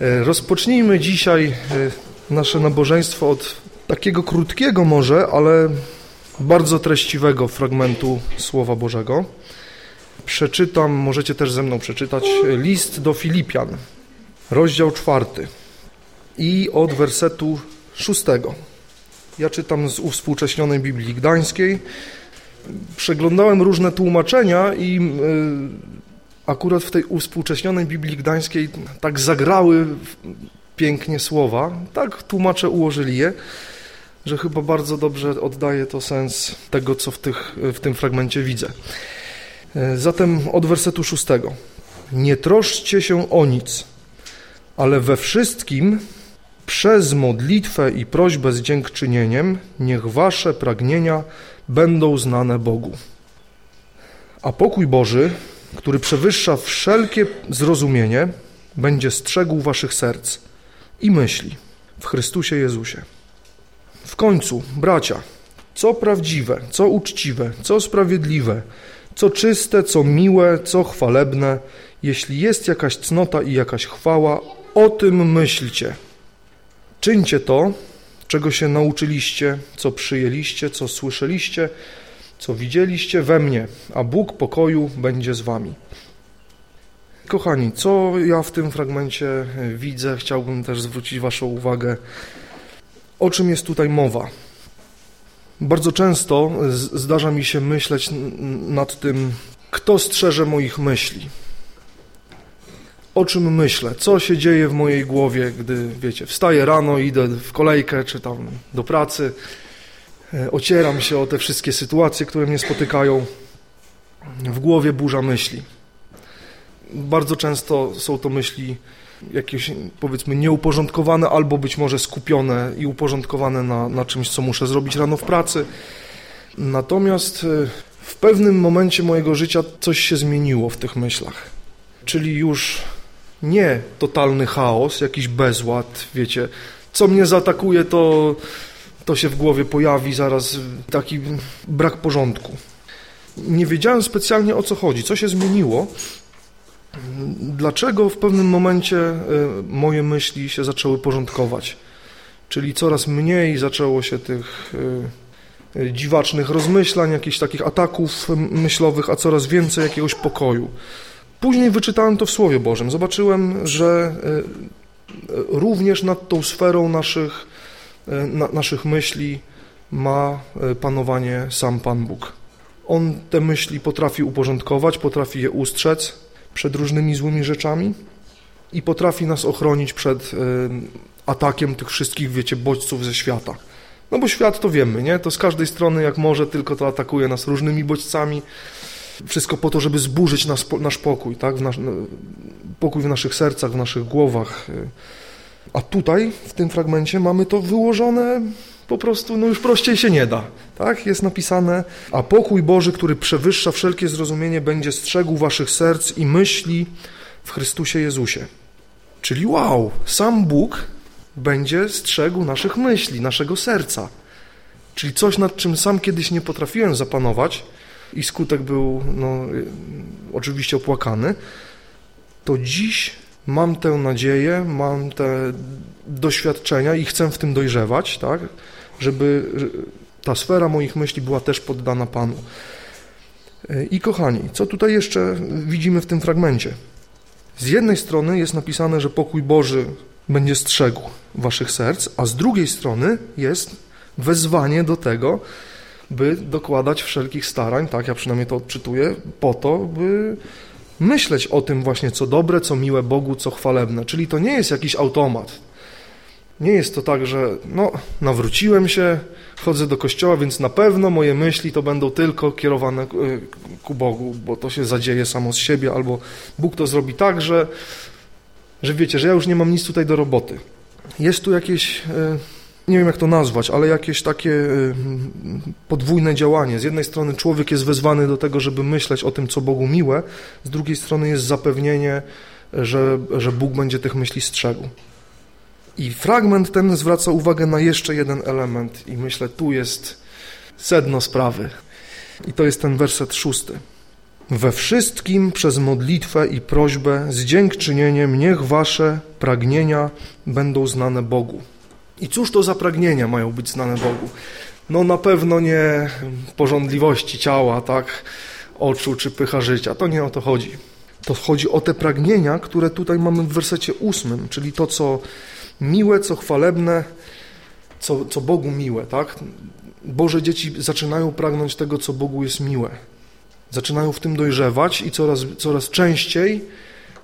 E, rozpocznijmy dzisiaj e, nasze nabożeństwo od takiego krótkiego może, ale bardzo treściwego fragmentu Słowa Bożego. Przeczytam, możecie też ze mną przeczytać, list do Filipian, rozdział czwarty i od wersetu szóstego. Ja czytam z uwspółcześnionej Biblii Gdańskiej. Przeglądałem różne tłumaczenia i e, akurat w tej uwspółcześnionej Biblii Gdańskiej tak zagrały pięknie słowa. Tak tłumacze ułożyli je, że chyba bardzo dobrze oddaje to sens tego, co w, tych, w tym fragmencie widzę. E, zatem od wersetu szóstego. Nie troszczcie się o nic, ale we wszystkim przez modlitwę i prośbę z dziękczynieniem niech wasze pragnienia będą znane Bogu. A pokój Boży, który przewyższa wszelkie zrozumienie, będzie strzegł waszych serc i myśli w Chrystusie Jezusie. W końcu, bracia, co prawdziwe, co uczciwe, co sprawiedliwe, co czyste, co miłe, co chwalebne, jeśli jest jakaś cnota i jakaś chwała, o tym myślcie. Czyńcie to, czego się nauczyliście, co przyjęliście, co słyszeliście, co widzieliście we mnie, a Bóg pokoju będzie z wami. Kochani, co ja w tym fragmencie widzę, chciałbym też zwrócić Waszą uwagę, o czym jest tutaj mowa. Bardzo często zdarza mi się myśleć nad tym, kto strzeże moich myśli o czym myślę, co się dzieje w mojej głowie, gdy, wiecie, wstaję rano, idę w kolejkę, czy tam do pracy, e, ocieram się o te wszystkie sytuacje, które mnie spotykają. W głowie burza myśli. Bardzo często są to myśli jakieś, powiedzmy, nieuporządkowane albo być może skupione i uporządkowane na, na czymś, co muszę zrobić rano w pracy. Natomiast e, w pewnym momencie mojego życia coś się zmieniło w tych myślach. Czyli już nie totalny chaos, jakiś bezład, wiecie. Co mnie zaatakuje, to, to się w głowie pojawi zaraz taki brak porządku. Nie wiedziałem specjalnie o co chodzi, co się zmieniło, dlaczego w pewnym momencie e, moje myśli się zaczęły porządkować. Czyli coraz mniej zaczęło się tych e, dziwacznych rozmyślań, jakichś takich ataków myślowych, a coraz więcej jakiegoś pokoju. Później wyczytałem to w Słowie Bożym. Zobaczyłem, że e, również nad tą sferą naszych, na, naszych myśli ma panowanie sam Pan Bóg. On te myśli potrafi uporządkować, potrafi je ustrzec przed różnymi złymi rzeczami i potrafi nas ochronić przed atakiem tych wszystkich, wiecie, bodźców ze świata. No bo świat to wiemy, nie? To z każdej strony jak może, tylko to atakuje nas różnymi bodźcami, wszystko po to, żeby zburzyć nas, nasz pokój, tak? W nasz, no, pokój w naszych sercach, w naszych głowach. A tutaj, w tym fragmencie, mamy to wyłożone po prostu, no już prościej się nie da. Tak? Jest napisane, a pokój Boży, który przewyższa wszelkie zrozumienie, będzie strzegł waszych serc i myśli w Chrystusie Jezusie. Czyli wow, sam Bóg będzie strzegł naszych myśli, naszego serca. Czyli coś, nad czym sam kiedyś nie potrafiłem zapanować, i skutek był no, oczywiście opłakany, to dziś mam tę nadzieję, mam te doświadczenia i chcę w tym dojrzewać, tak, żeby ta sfera moich myśli była też poddana Panu. I kochani, co tutaj jeszcze widzimy w tym fragmencie? Z jednej strony jest napisane, że pokój Boży będzie strzegł waszych serc, a z drugiej strony jest wezwanie do tego, by dokładać wszelkich starań, tak, ja przynajmniej to odczytuję, po to, by myśleć o tym właśnie, co dobre, co miłe Bogu, co chwalebne. Czyli to nie jest jakiś automat. Nie jest to tak, że no, nawróciłem się, chodzę do kościoła, więc na pewno moje myśli to będą tylko kierowane e, ku Bogu, bo to się zadzieje samo z siebie, albo Bóg to zrobi tak, że, że wiecie, że ja już nie mam nic tutaj do roboty. Jest tu jakieś e, nie wiem jak to nazwać, ale jakieś takie y, podwójne działanie. Z jednej strony człowiek jest wezwany do tego, żeby myśleć o tym, co Bogu miłe, z drugiej strony jest zapewnienie, że, że Bóg będzie tych myśli strzegł. I fragment ten zwraca uwagę na jeszcze jeden element i myślę, tu jest sedno sprawy. I to jest ten werset szósty. We wszystkim przez modlitwę i prośbę z dziękczynieniem niech wasze pragnienia będą znane Bogu. I cóż to za pragnienia mają być znane Bogu? No na pewno nie porządliwości ciała, tak, oczu czy pycha życia. To nie o to chodzi. To chodzi o te pragnienia, które tutaj mamy w wersecie ósmym, czyli to, co miłe, co chwalebne, co, co Bogu miłe, tak? Boże dzieci zaczynają pragnąć tego, co Bogu jest miłe. Zaczynają w tym dojrzewać i coraz, coraz częściej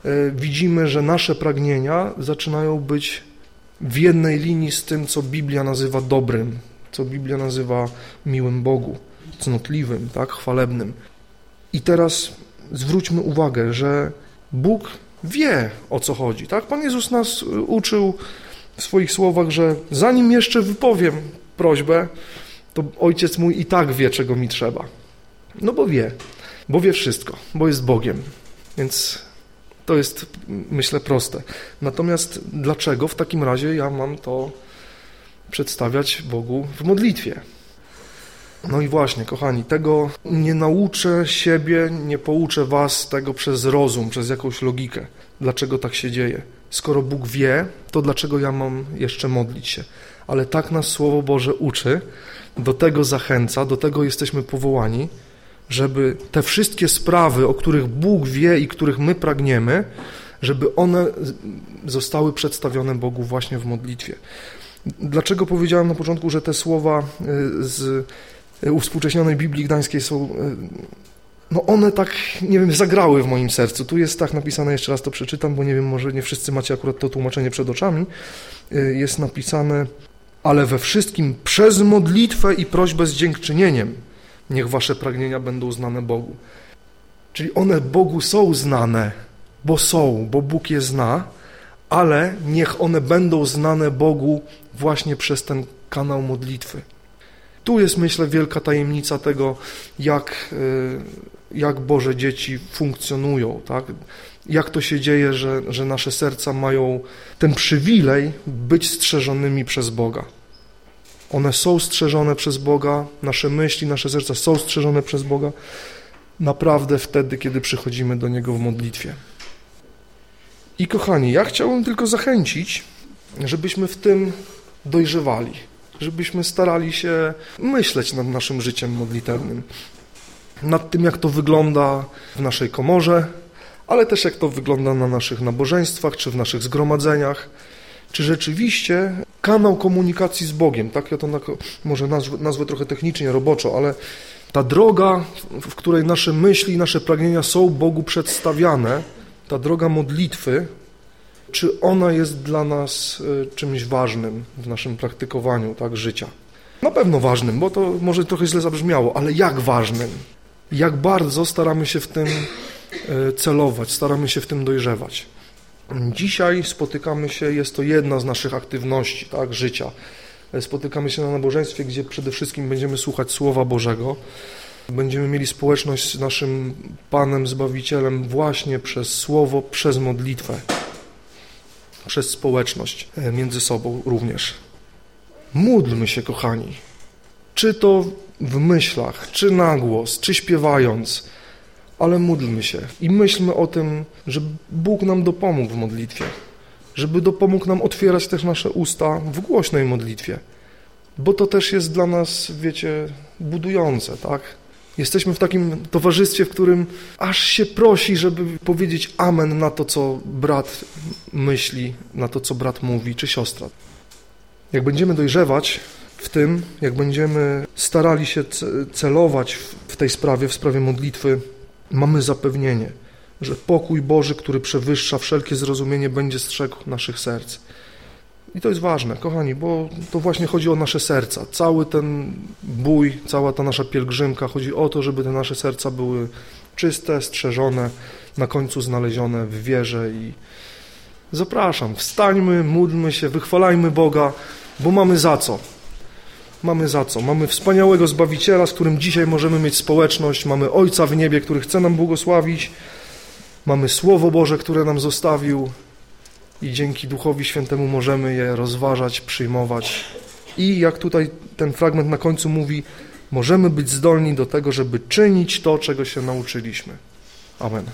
e, widzimy, że nasze pragnienia zaczynają być w jednej linii z tym, co Biblia nazywa dobrym, co Biblia nazywa miłym Bogu, cnotliwym, tak, chwalebnym. I teraz zwróćmy uwagę, że Bóg wie, o co chodzi. Tak? Pan Jezus nas uczył w swoich słowach, że zanim jeszcze wypowiem prośbę, to Ojciec mój i tak wie, czego mi trzeba. No bo wie, bo wie wszystko, bo jest Bogiem. Więc to jest, myślę, proste. Natomiast dlaczego w takim razie ja mam to przedstawiać Bogu w modlitwie? No i właśnie, kochani, tego nie nauczę siebie, nie pouczę was tego przez rozum, przez jakąś logikę. Dlaczego tak się dzieje? Skoro Bóg wie, to dlaczego ja mam jeszcze modlić się? Ale tak nas Słowo Boże uczy, do tego zachęca, do tego jesteśmy powołani, żeby te wszystkie sprawy, o których Bóg wie i których my pragniemy, żeby one zostały przedstawione Bogu właśnie w modlitwie. Dlaczego powiedziałem na początku, że te słowa y, z uwspółcześnionej Biblii Gdańskiej są, y, no one tak, nie wiem, zagrały w moim sercu. Tu jest tak napisane, jeszcze raz to przeczytam, bo nie wiem, może nie wszyscy macie akurat to tłumaczenie przed oczami. Y, jest napisane, ale we wszystkim przez modlitwę i prośbę z dziękczynieniem niech wasze pragnienia będą znane Bogu. Czyli one Bogu są znane, bo są, bo Bóg je zna, ale niech one będą znane Bogu właśnie przez ten kanał modlitwy. Tu jest, myślę, wielka tajemnica tego, jak, y, jak Boże dzieci funkcjonują, tak? Jak to się dzieje, że, że nasze serca mają ten przywilej być strzeżonymi przez Boga. One są strzeżone przez Boga, nasze myśli, nasze serca są strzeżone przez Boga naprawdę wtedy, kiedy przychodzimy do Niego w modlitwie. I kochani, ja chciałbym tylko zachęcić, żebyśmy w tym dojrzewali, żebyśmy starali się myśleć nad naszym życiem modlitewnym, nad tym, jak to wygląda w naszej komorze, ale też jak to wygląda na naszych nabożeństwach czy w naszych zgromadzeniach, czy rzeczywiście kanał komunikacji z Bogiem, tak ja to na, może nazwę, nazwę trochę technicznie, roboczo, ale ta droga, w której nasze myśli, nasze pragnienia są Bogu przedstawiane, ta droga modlitwy, czy ona jest dla nas e, czymś ważnym w naszym praktykowaniu tak, życia? Na pewno ważnym, bo to może trochę źle zabrzmiało, ale jak ważnym? Jak bardzo staramy się w tym e, celować, staramy się w tym dojrzewać? Dzisiaj spotykamy się, jest to jedna z naszych aktywności, tak, życia. Spotykamy się na nabożeństwie, gdzie przede wszystkim będziemy słuchać Słowa Bożego. Będziemy mieli społeczność z naszym Panem, Zbawicielem właśnie przez Słowo, przez modlitwę przez społeczność e, między sobą również. Módlmy się, kochani. Czy to w myślach, czy na głos, czy śpiewając, ale módlmy się i myślmy o tym, że Bóg nam dopomógł w modlitwie, żeby dopomógł nam otwierać też nasze usta w głośnej modlitwie, bo to też jest dla nas, wiecie, budujące, tak? Jesteśmy w takim towarzystwie, w którym aż się prosi, żeby powiedzieć amen na to, co brat myśli, na to, co brat mówi, czy siostra. Jak będziemy dojrzewać w tym, jak będziemy starali się celować w tej sprawie, w sprawie modlitwy, mamy zapewnienie, że pokój Boży, który przewyższa wszelkie zrozumienie, będzie strzegł naszych serc. I to jest ważne, kochani, bo to właśnie chodzi o nasze serca. Cały ten bój, cała ta nasza pielgrzymka, chodzi o to, żeby te nasze serca były czyste, strzeżone, na końcu znalezione w wierze i zapraszam, wstańmy, módlmy się, wychwalajmy Boga, bo mamy za co. Mamy za co. Mamy wspaniałego Zbawiciela, z którym dzisiaj możemy mieć społeczność, mamy Ojca w niebie, który chce nam błogosławić, mamy Słowo Boże, które nam zostawił, i dzięki Duchowi Świętemu możemy je rozważać, przyjmować. I jak tutaj ten fragment na końcu mówi, możemy być zdolni do tego, żeby czynić to, czego się nauczyliśmy. Amen.